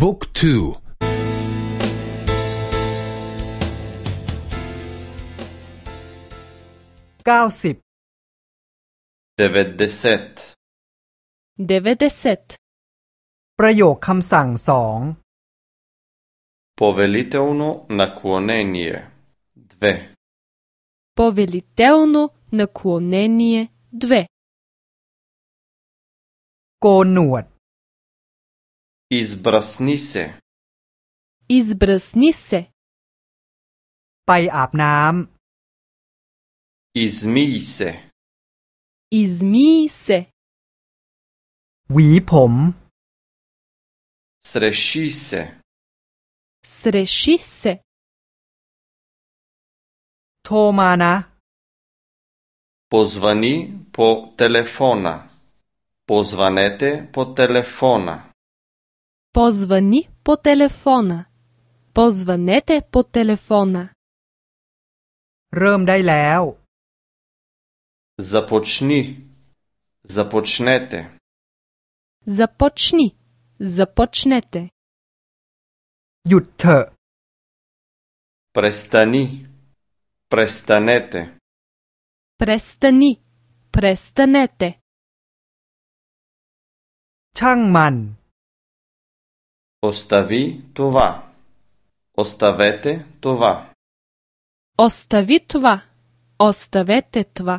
บุ๊กทูเก้าสิบเดเวเดเซตเดเวเดเซตประโยคคำสั่งสอง Poveliteuno na kuonenie dve Poveliteuno na kuonenie dve โกนหนวด избрасни се Избръсни се. ไปอาบน้ измий се Измий се. ำหวีผม среши се Среши се. โทรมานะ позвани по телефона позванете по телефона Позвани по телефона. Позванете по телефона. เริ่มได้แล้ว започни започнете Започни. Започнете. หยุดเถอะ престани престанете Престани. Престанете. ช่างมัน остави това оставете това Остави това. Оставете това.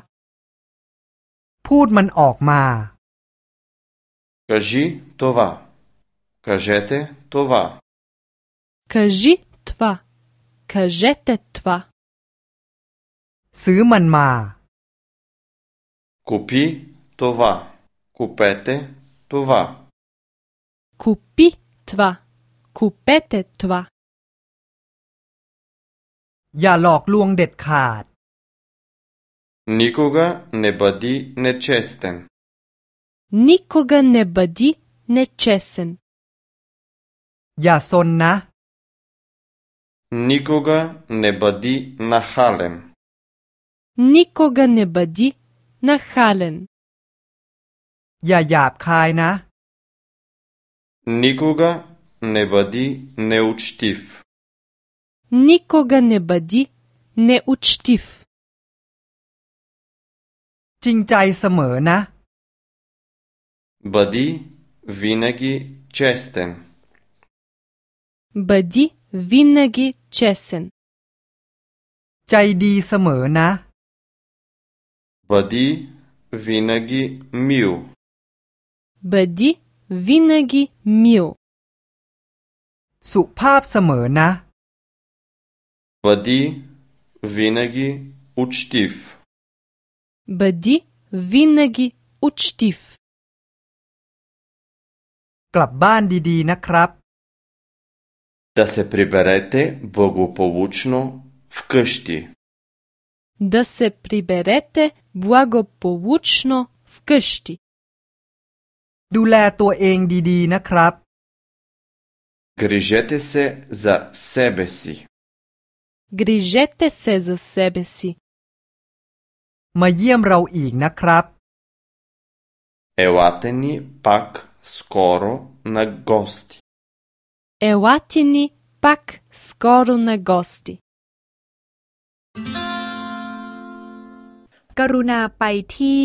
พูดมันออกมา кажи това кажете това Кажи това. Кажете това. ซื้อมันมา купи това купете това Купи това. Купете това. อย่าหลอกลวงเด็ดขาด никога не бъди нечестен Никога не бъди нечестен. อย่าซนนะ никога не бъди нахален Никога не бъди нахален. อย่าหยาบคายนะ никога не бъди неучтив Никога не бъди неучтив. จริงใจเสมอนะ бъди винаги честен Бъди винаги честен. ใจดีเสมอนะ бъди винаги мил Бъди винаги мил. สุภาพเสมอนะ бъди винаги учтив Бъди винаги учтив. กลับบ้านดีๆนะครับ да се приберете благополучно вкъщи Да се приберете благополучно вкъщи. ดูแลตัวเองดีๆนะครับ грижете се за себе си Грижете се за себе си. มาเยี่ยมเราอีกนะครับ елате ни пак скоро на гости Елати ни пак скоро на гости. กรุณาไปที่